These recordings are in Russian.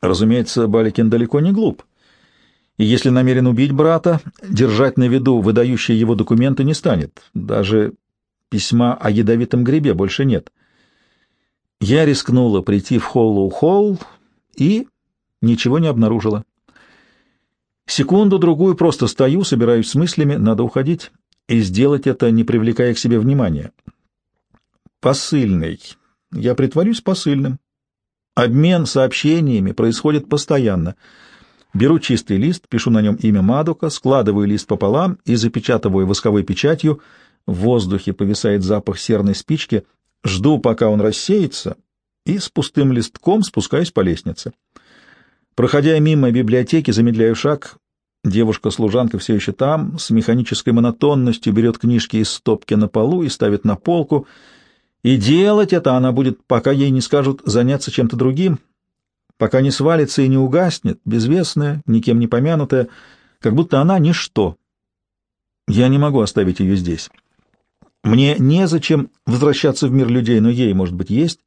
Разумеется, Баликин далеко не глуп. И если намерен убить брата, держать на виду выдающие его документы не станет. Даже письма о ядовитом грибе больше нет. Я рискнула прийти в Холлоу-Холл и ничего не обнаружила. Секунду-другую просто стою, собираюсь с мыслями, надо уходить, и сделать это, не привлекая к себе внимания. Посыльный. Я притворюсь посыльным. Обмен сообщениями происходит постоянно. Беру чистый лист, пишу на нем имя Мадука, складываю лист пополам и запечатываю восковой печатью. В воздухе повисает запах серной спички. Жду, пока он рассеется, и с пустым листком спускаюсь по лестнице. Проходя мимо библиотеки, замедляю шаг. Девушка-служанка все еще там, с механической монотонностью берет книжки из стопки на полу и ставит на полку — и делать это она будет, пока ей не скажут заняться чем-то другим, пока не свалится и не угаснет, безвестная, никем не помянутая, как будто она ничто. Я не могу оставить ее здесь. Мне незачем возвращаться в мир людей, но ей, может быть, есть.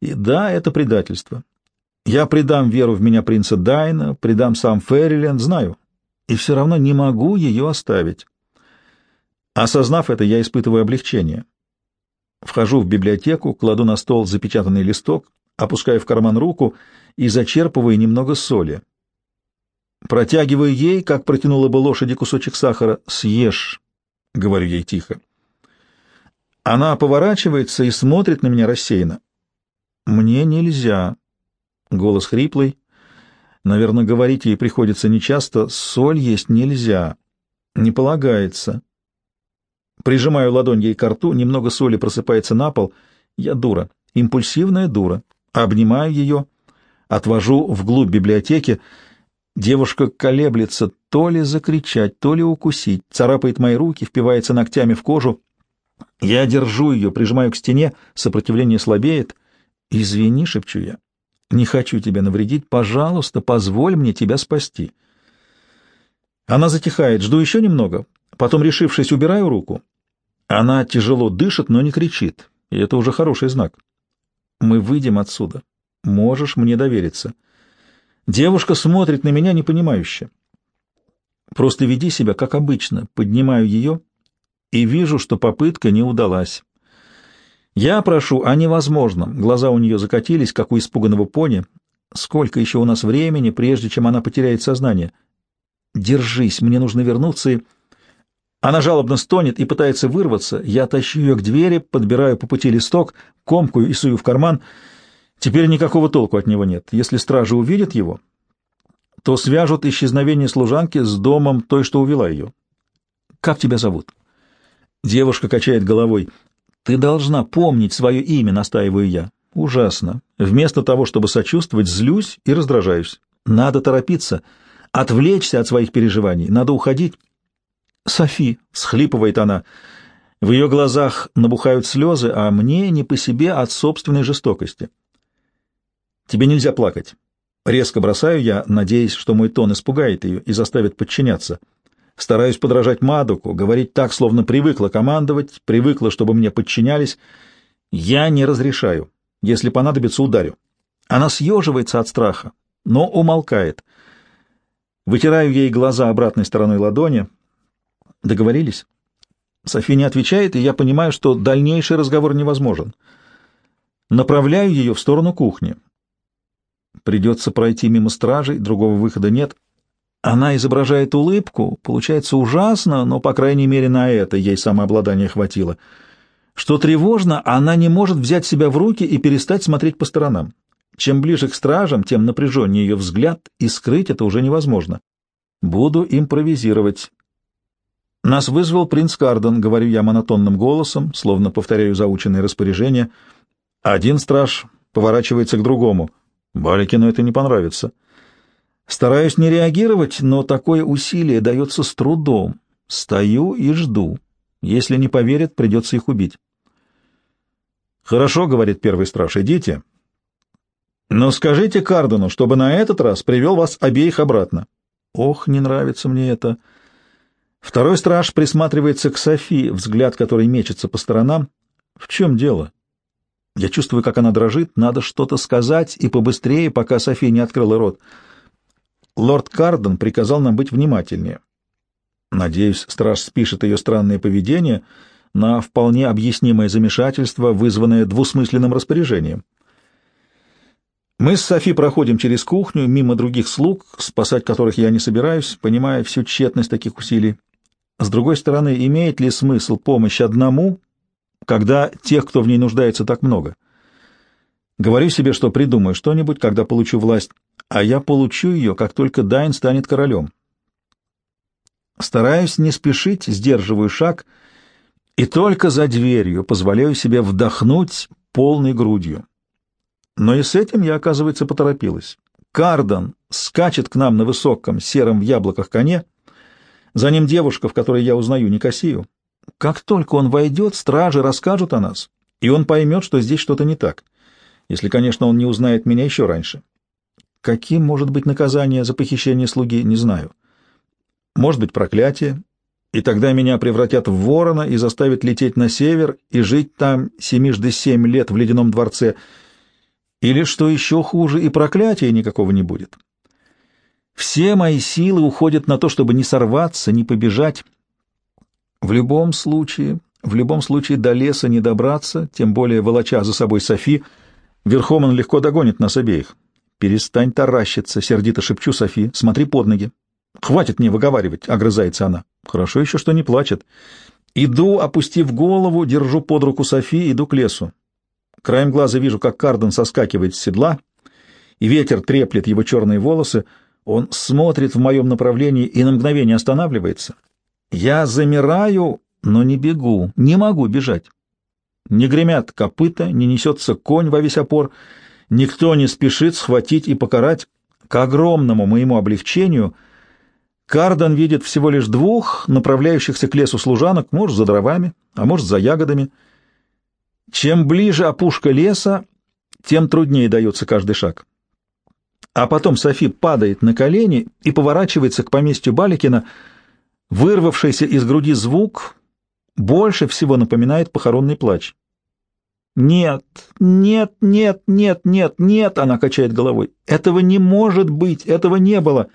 И да, это предательство. Я предам веру в меня принца Дайна, предам сам Ферриленд, знаю, и все равно не могу ее оставить. Осознав это, я испытываю облегчение. Вхожу в библиотеку, кладу на стол запечатанный листок, опускаю в карман руку и зачерпываю немного соли. Протягиваю ей, как протянула бы лошади кусочек сахара. «Съешь», — говорю ей тихо. Она поворачивается и смотрит на меня рассеянно. «Мне нельзя». Голос хриплый. Наверное, говорить ей приходится нечасто. «Соль есть нельзя. Не полагается». Прижимаю ладонь ей к рту, немного соли просыпается на пол. Я дура, импульсивная дура. Обнимаю ее, отвожу вглубь библиотеки. Девушка колеблется, то ли закричать, то ли укусить, царапает мои руки, впивается ногтями в кожу. Я держу ее, прижимаю к стене, сопротивление слабеет. «Извини», — шепчу я, — «не хочу тебя навредить, пожалуйста, позволь мне тебя спасти». Она затихает, жду еще немного, потом, решившись, убираю руку. Она тяжело дышит, но не кричит, и это уже хороший знак. Мы выйдем отсюда. Можешь мне довериться. Девушка смотрит на меня непонимающе. Просто веди себя, как обычно. Поднимаю ее и вижу, что попытка не удалась. Я прошу о невозможном. Глаза у нее закатились, как у испуганного пони. Сколько еще у нас времени, прежде чем она потеряет сознание? Держись, мне нужно вернуться и... Она жалобно стонет и пытается вырваться. Я тащу ее к двери, подбираю по пути листок, комкую и сую в карман. Теперь никакого толку от него нет. Если стражи увидят его, то свяжут исчезновение служанки с домом той, что увела ее. «Как тебя зовут?» Девушка качает головой. «Ты должна помнить свое имя», — настаиваю я. «Ужасно. Вместо того, чтобы сочувствовать, злюсь и раздражаюсь. Надо торопиться, отвлечься от своих переживаний, надо уходить». Софи, — схлипывает она. В ее глазах набухают слезы, а мне не по себе от собственной жестокости. Тебе нельзя плакать. Резко бросаю я, надеясь, что мой тон испугает ее и заставит подчиняться. Стараюсь подражать Мадуку, говорить так, словно привыкла командовать, привыкла, чтобы мне подчинялись. Я не разрешаю. Если понадобится, ударю. Она съеживается от страха, но умолкает. Вытираю ей глаза обратной стороной ладони — Договорились? Софи не отвечает, и я понимаю, что дальнейший разговор невозможен. Направляю ее в сторону кухни. Придется пройти мимо стражей, другого выхода нет. Она изображает улыбку, получается ужасно, но, по крайней мере, на это ей самообладание хватило. Что тревожно, она не может взять себя в руки и перестать смотреть по сторонам. Чем ближе к стражам, тем напряженнее ее взгляд, и скрыть это уже невозможно. Буду импровизировать. «Нас вызвал принц Карден», — говорю я монотонным голосом, словно повторяю заученные распоряжения. Один страж поворачивается к другому. Баликину это не понравится. Стараюсь не реагировать, но такое усилие дается с трудом. Стою и жду. Если не поверят, придется их убить. «Хорошо», — говорит первый страж, — «идите». «Но скажите Кардену, чтобы на этот раз привел вас обеих обратно». «Ох, не нравится мне это». Второй страж присматривается к Софи, взгляд которой мечется по сторонам. В чем дело? Я чувствую, как она дрожит, надо что-то сказать и побыстрее, пока София не открыла рот. Лорд Карден приказал нам быть внимательнее. Надеюсь, страж спишет ее странное поведение на вполне объяснимое замешательство, вызванное двусмысленным распоряжением. Мы с Софи проходим через кухню, мимо других слуг, спасать которых я не собираюсь, понимая всю тщетность таких усилий. С другой стороны, имеет ли смысл помощь одному, когда тех, кто в ней нуждается, так много? Говорю себе, что придумаю что-нибудь, когда получу власть, а я получу ее, как только Дайн станет королем. Стараюсь не спешить, сдерживаю шаг и только за дверью позволяю себе вдохнуть полной грудью. Но и с этим я, оказывается, поторопилась. Кардан скачет к нам на высоком сером в яблоках коне, за ним девушка, в которой я узнаю Никосию. Как только он войдет, стражи расскажут о нас, и он поймет, что здесь что-то не так, если, конечно, он не узнает меня еще раньше. Каким может быть наказание за похищение слуги, не знаю. Может быть, проклятие, и тогда меня превратят в ворона и заставят лететь на север и жить там семижды семь лет в ледяном дворце — или, что еще хуже, и проклятия никакого не будет. Все мои силы уходят на то, чтобы не сорваться, не побежать. В любом случае, в любом случае до леса не добраться, тем более волоча за собой Софи, верхом он легко догонит нас обеих. «Перестань таращиться», — сердито шепчу Софи, — «смотри под ноги». «Хватит мне выговаривать», — огрызается она. «Хорошо еще, что не плачет». Иду, опустив голову, держу под руку Софи, иду к лесу. Краем глаза вижу, как Карден соскакивает с седла, и ветер треплет его черные волосы. Он смотрит в моем направлении и на мгновение останавливается. Я замираю, но не бегу, не могу бежать. Не гремят копыта, не несется конь во весь опор, никто не спешит схватить и покарать. К огромному моему облегчению Карден видит всего лишь двух направляющихся к лесу служанок, может, за дровами, а может, за ягодами — чем ближе опушка леса, тем труднее дается каждый шаг. А потом Софи падает на колени и поворачивается к поместью Баликина. Вырвавшийся из груди звук больше всего напоминает похоронный плач. «Нет, нет, нет, нет, нет, нет!» — она качает головой. «Этого не может быть! Этого не было!»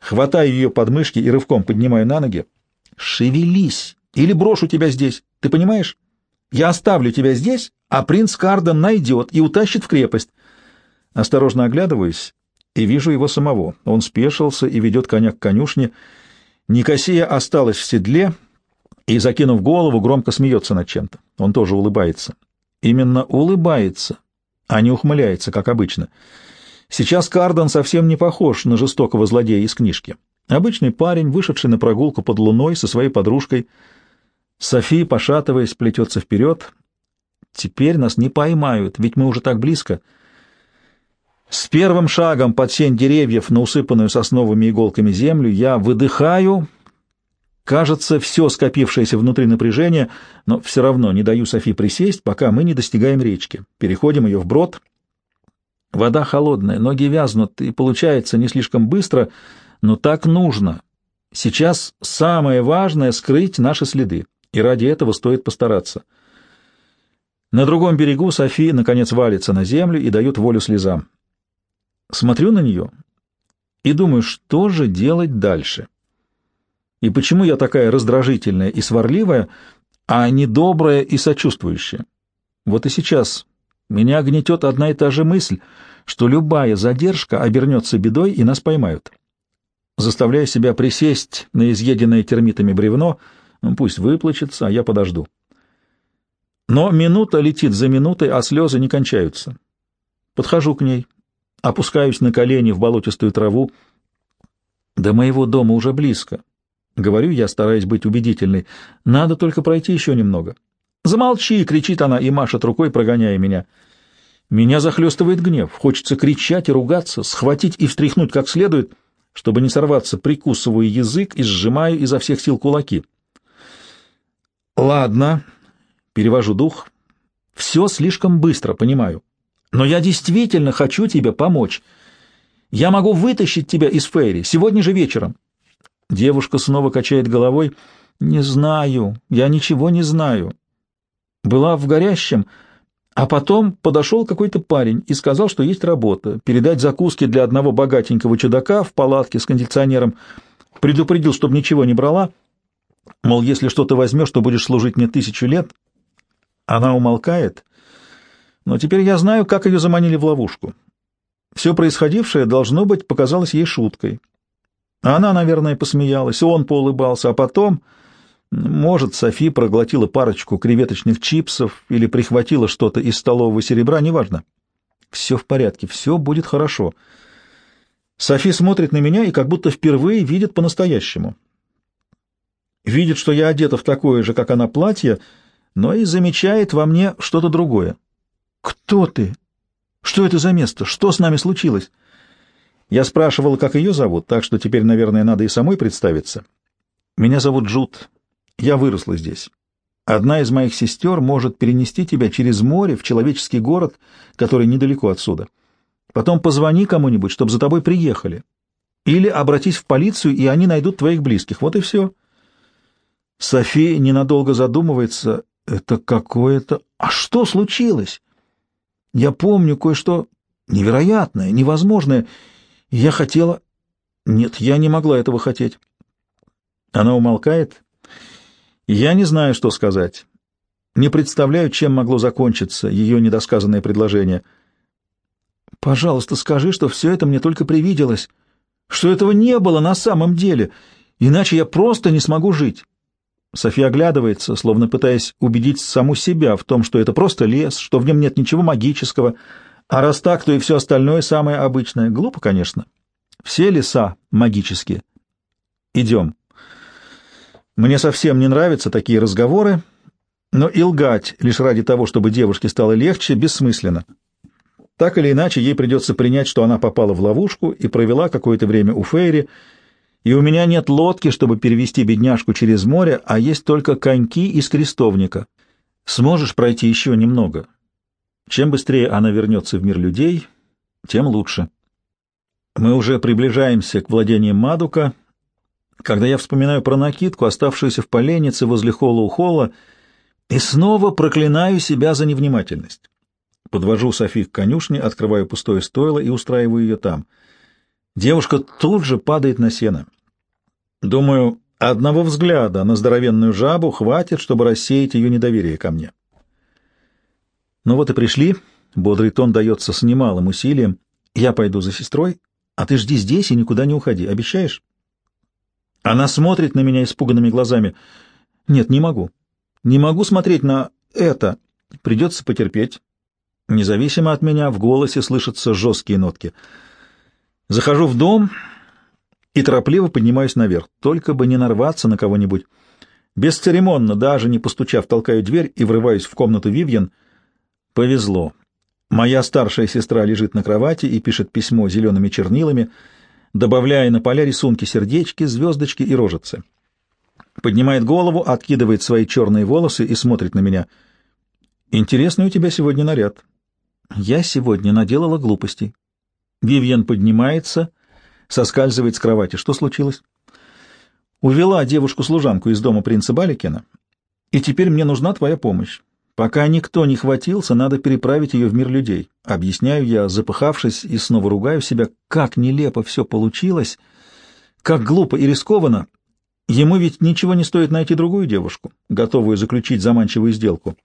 Хватаю ее подмышки и рывком поднимаю на ноги. «Шевелись! Или брошу тебя здесь! Ты понимаешь?» Я оставлю тебя здесь, а принц Карден найдет и утащит в крепость. Осторожно оглядываюсь и вижу его самого. Он спешился и ведет коня к конюшне. Никосия осталась в седле и, закинув голову, громко смеется над чем-то. Он тоже улыбается. Именно улыбается, а не ухмыляется, как обычно. Сейчас Карден совсем не похож на жестокого злодея из книжки. Обычный парень, вышедший на прогулку под луной со своей подружкой — София, пошатываясь, плетется вперед. Теперь нас не поймают, ведь мы уже так близко. С первым шагом под сень деревьев на усыпанную сосновыми иголками землю я выдыхаю. Кажется, все скопившееся внутри напряжение, но все равно не даю Софи присесть, пока мы не достигаем речки. Переходим ее вброд. Вода холодная, ноги вязнут, и получается не слишком быстро, но так нужно. Сейчас самое важное — скрыть наши следы и ради этого стоит постараться. На другом берегу Софи, наконец, валится на землю и дает волю слезам. Смотрю на нее и думаю, что же делать дальше? И почему я такая раздражительная и сварливая, а не добрая и сочувствующая? Вот и сейчас меня гнетет одна и та же мысль, что любая задержка обернется бедой и нас поймают. Заставляя себя присесть на изъеденное термитами бревно — ну, пусть выплачется, а я подожду. Но минута летит за минутой, а слезы не кончаются. Подхожу к ней, опускаюсь на колени в болотистую траву. До моего дома уже близко. Говорю я, стараясь быть убедительной. Надо только пройти еще немного. «Замолчи!» — кричит она и машет рукой, прогоняя меня. Меня захлестывает гнев. Хочется кричать и ругаться, схватить и встряхнуть как следует. Чтобы не сорваться, прикусываю язык и сжимаю изо всех сил кулаки. Ладно, перевожу дух. Все слишком быстро, понимаю. Но я действительно хочу тебе помочь. Я могу вытащить тебя из Фейри сегодня же вечером. Девушка снова качает головой. Не знаю, я ничего не знаю. Была в горящем, А потом подошел какой-то парень и сказал, что есть работа, передать закуски для одного богатенького чудака в палатке с кондиционером, предупредил, чтобы ничего не брала, мол, если что-то возьмешь, то будешь служить мне тысячу лет. Она умолкает, но теперь я знаю, как ее заманили в ловушку. Все происходившее, должно быть, показалось ей шуткой. Она, наверное, посмеялась, он поулыбался, а потом... Может, Софи проглотила парочку креветочных чипсов или прихватила что-то из столового серебра, неважно. Все в порядке, все будет хорошо. Софи смотрит на меня и как будто впервые видит по-настоящему. Видит, что я одета в такое же, как она, платье, но и замечает во мне что-то другое. «Кто ты? Что это за место? Что с нами случилось?» Я спрашивал, как ее зовут, так что теперь, наверное, надо и самой представиться. «Меня зовут Джуд. Я выросла здесь. Одна из моих сестер может перенести тебя через море в человеческий город, который недалеко отсюда. Потом позвони кому-нибудь, чтобы за тобой приехали. Или обратись в полицию, и они найдут твоих близких. Вот и все. София ненадолго задумывается. Это какое-то... А что случилось? Я помню кое-что невероятное, невозможное. Я хотела... Нет, я не могла этого хотеть. Она умолкает, я не знаю, что сказать. Не представляю, чем могло закончиться ее недосказанное предложение. «Пожалуйста, скажи, что все это мне только привиделось, что этого не было на самом деле, иначе я просто не смогу жить». София оглядывается, словно пытаясь убедить саму себя в том, что это просто лес, что в нем нет ничего магического, а раз так, то и все остальное самое обычное. Глупо, конечно. Все леса магические. Идем. Мне совсем не нравятся такие разговоры, но и лгать лишь ради того, чтобы девушке стало легче, бессмысленно. Так или иначе, ей придется принять, что она попала в ловушку и провела какое-то время у Фейри, и у меня нет лодки, чтобы перевести бедняжку через море, а есть только коньки из крестовника. Сможешь пройти еще немного. Чем быстрее она вернется в мир людей, тем лучше. Мы уже приближаемся к владениям Мадука, когда я вспоминаю про накидку, оставшуюся в поленнице возле холла у холла, и снова проклинаю себя за невнимательность. Подвожу Софи к конюшне, открываю пустое стойло и устраиваю ее там. Девушка тут же падает на сено. Думаю, одного взгляда на здоровенную жабу хватит, чтобы рассеять ее недоверие ко мне. Ну вот и пришли. Бодрый тон дается с немалым усилием. Я пойду за сестрой, а ты жди здесь и никуда не уходи. Обещаешь? Она смотрит на меня испуганными глазами. Нет, не могу. Не могу смотреть на это. Придется потерпеть. Независимо от меня, в голосе слышатся жесткие нотки. Захожу в дом и торопливо поднимаюсь наверх, только бы не нарваться на кого-нибудь. Бесцеремонно, даже не постучав, толкаю дверь и врываюсь в комнату Вивьен. Повезло. Моя старшая сестра лежит на кровати и пишет письмо зелеными чернилами — добавляя на поля рисунки сердечки, звездочки и рожицы. Поднимает голову, откидывает свои черные волосы и смотрит на меня. «Интересный у тебя сегодня наряд». «Я сегодня наделала глупостей». Вивьен поднимается, соскальзывает с кровати. «Что случилось?» «Увела девушку-служанку из дома принца Баликина, и теперь мне нужна твоя помощь. Пока никто не хватился, надо переправить ее в мир людей. Объясняю я, запыхавшись, и снова ругаю себя, как нелепо все получилось, как глупо и рискованно. Ему ведь ничего не стоит найти другую девушку, готовую заключить заманчивую сделку.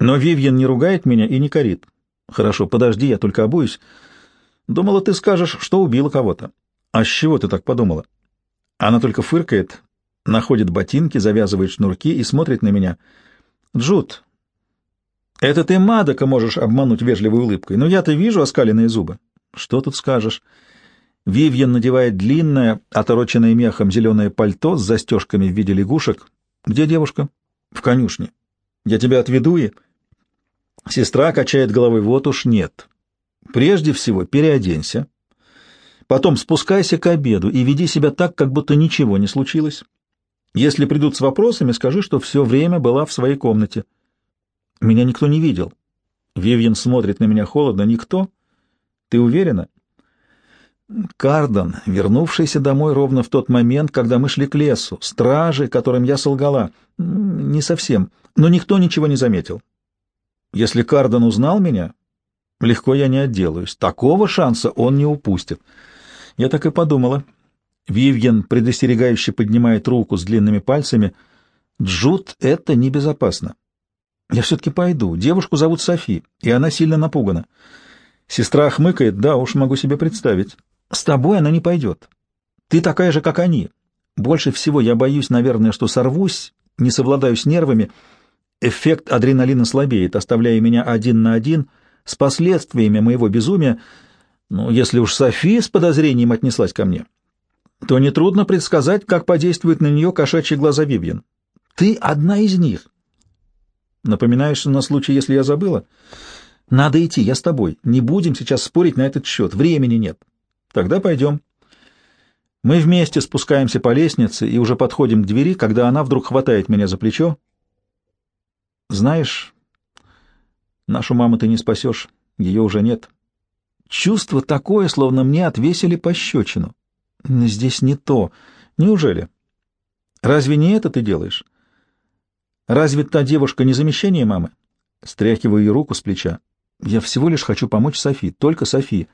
Но Вивьен не ругает меня и не корит. Хорошо, подожди, я только обуюсь. Думала, ты скажешь, что убила кого-то. А с чего ты так подумала? Она только фыркает, находит ботинки, завязывает шнурки и смотрит на меня — Джуд, это ты Мадока можешь обмануть вежливой улыбкой, но я-то вижу оскаленные зубы. Что тут скажешь? Вивьен надевает длинное, отороченное мехом зеленое пальто с застежками в виде лягушек. Где девушка? В конюшне. Я тебя отведу и... Сестра качает головой, вот уж нет. Прежде всего переоденься. Потом спускайся к обеду и веди себя так, как будто ничего не случилось. Если придут с вопросами, скажи, что все время была в своей комнате. Меня никто не видел. Вивьен смотрит на меня холодно. Никто? Ты уверена? Кардон, вернувшийся домой ровно в тот момент, когда мы шли к лесу, стражи, которым я солгала. Не совсем, но никто ничего не заметил. Если Карден узнал меня, легко я не отделаюсь. Такого шанса он не упустит. Я так и подумала. Вивьен предостерегающе поднимает руку с длинными пальцами. Джуд, это небезопасно. Я все-таки пойду. Девушку зовут Софи, и она сильно напугана. Сестра хмыкает, да, уж могу себе представить. С тобой она не пойдет. Ты такая же, как они. Больше всего я боюсь, наверное, что сорвусь, не совладаю с нервами. Эффект адреналина слабеет, оставляя меня один на один с последствиями моего безумия. Ну, если уж София с подозрением отнеслась ко мне, то нетрудно предсказать, как подействует на нее кошачьи глаза Вивьен. Ты одна из них. Напоминаешь на случай, если я забыла? Надо идти, я с тобой. Не будем сейчас спорить на этот счет. Времени нет. Тогда пойдем. Мы вместе спускаемся по лестнице и уже подходим к двери, когда она вдруг хватает меня за плечо. Знаешь, нашу маму ты не спасешь, ее уже нет. Чувство такое, словно мне отвесили пощечину. Здесь не то. Неужели? Разве не это ты делаешь? Разве та девушка не замещение мамы? Стряхиваю ее руку с плеча. Я всего лишь хочу помочь Софи, только Софи.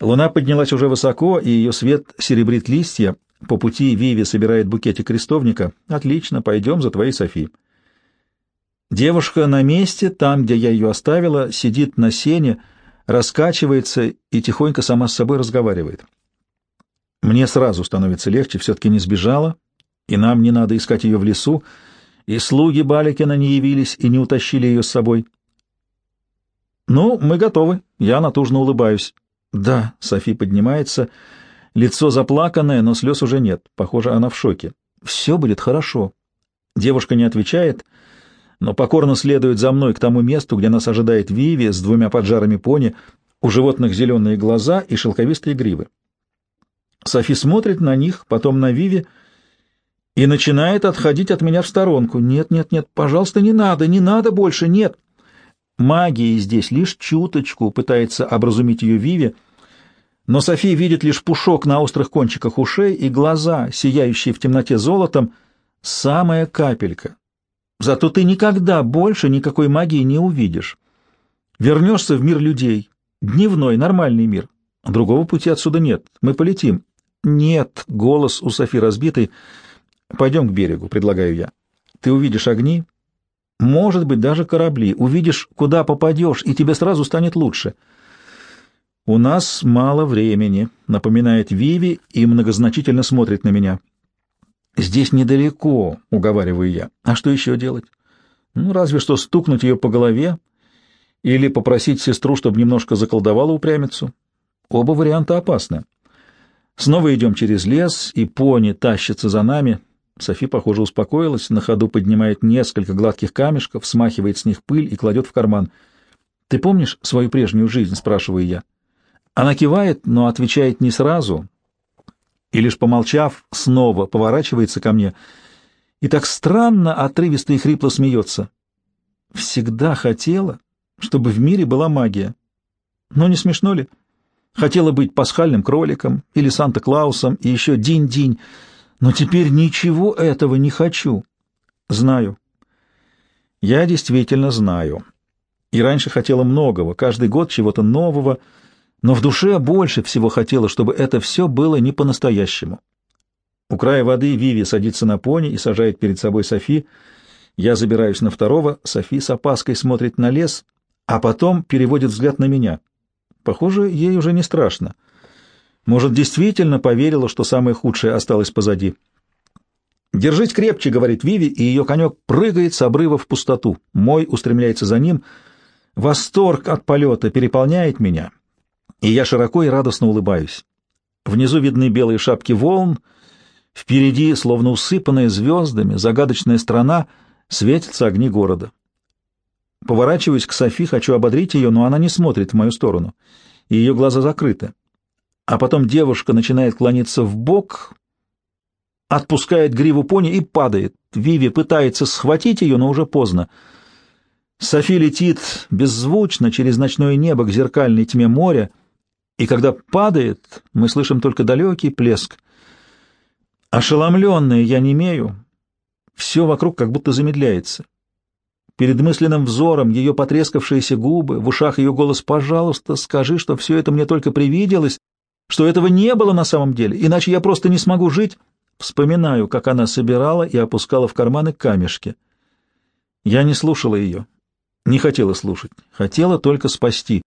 Луна поднялась уже высоко, и ее свет серебрит листья. По пути Виви собирает букетик крестовника. Отлично, пойдем за твоей Софи. Девушка на месте, там, где я ее оставила, сидит на сене, раскачивается и тихонько сама с собой разговаривает. Мне сразу становится легче, все-таки не сбежала, и нам не надо искать ее в лесу, и слуги Баликина не явились и не утащили ее с собой. «Ну, мы готовы», — я натужно улыбаюсь. «Да», — Софи поднимается, лицо заплаканное, но слез уже нет, похоже, она в шоке. «Все будет хорошо». Девушка не отвечает, но покорно следует за мной к тому месту, где нас ожидает Виви с двумя поджарами пони, у животных зеленые глаза и шелковистые гривы. Софи смотрит на них, потом на Виви и начинает отходить от меня в сторонку. «Нет, нет, нет, пожалуйста, не надо, не надо больше, нет!» Магии здесь лишь чуточку, пытается образумить ее Виви, но София видит лишь пушок на острых кончиках ушей и глаза, сияющие в темноте золотом, самая капелька. Зато ты никогда больше никакой магии не увидишь. Вернешься в мир людей, дневной, нормальный мир. Другого пути отсюда нет. Мы полетим. Нет, голос у Софи разбитый. Пойдем к берегу, предлагаю я. Ты увидишь огни, может быть, даже корабли. Увидишь, куда попадешь, и тебе сразу станет лучше. У нас мало времени, напоминает Виви и многозначительно смотрит на меня. Здесь недалеко, уговариваю я. А что еще делать? Ну, разве что стукнуть ее по голове или попросить сестру, чтобы немножко заколдовала упрямицу. Оба варианта опасны. Снова идем через лес, и пони тащится за нами. Софи, похоже, успокоилась, на ходу поднимает несколько гладких камешков, смахивает с них пыль и кладет в карман. «Ты помнишь свою прежнюю жизнь?» — спрашиваю я. Она кивает, но отвечает не сразу, и лишь помолчав, снова поворачивается ко мне и так странно, отрывисто и хрипло смеется. «Всегда хотела, чтобы в мире была магия. Но не смешно ли? Хотела быть пасхальным кроликом или Санта-Клаусом и еще динь-динь, но теперь ничего этого не хочу. Знаю. Я действительно знаю. И раньше хотела многого, каждый год чего-то нового, но в душе больше всего хотела, чтобы это все было не по-настоящему. У края воды Виви садится на пони и сажает перед собой Софи. Я забираюсь на второго, Софи с опаской смотрит на лес, а потом переводит взгляд на меня. Похоже, ей уже не страшно. Может, действительно поверила, что самое худшее осталось позади. «Держись крепче», — говорит Виви, и ее конек прыгает с обрыва в пустоту. Мой устремляется за ним. Восторг от полета переполняет меня, и я широко и радостно улыбаюсь. Внизу видны белые шапки волн, впереди, словно усыпанная звездами, загадочная страна, светятся огни города. Поворачиваюсь к Софи, хочу ободрить ее, но она не смотрит в мою сторону, и ее глаза закрыты а потом девушка начинает клониться в бок, отпускает гриву пони и падает. Виви пытается схватить ее, но уже поздно. Софи летит беззвучно через ночное небо к зеркальной тьме моря, и когда падает, мы слышим только далекий плеск. Ошеломленная я не имею, все вокруг как будто замедляется. Перед мысленным взором ее потрескавшиеся губы, в ушах ее голос «Пожалуйста, скажи, что все это мне только привиделось, что этого не было на самом деле, иначе я просто не смогу жить». Вспоминаю, как она собирала и опускала в карманы камешки. Я не слушала ее, не хотела слушать, хотела только спасти.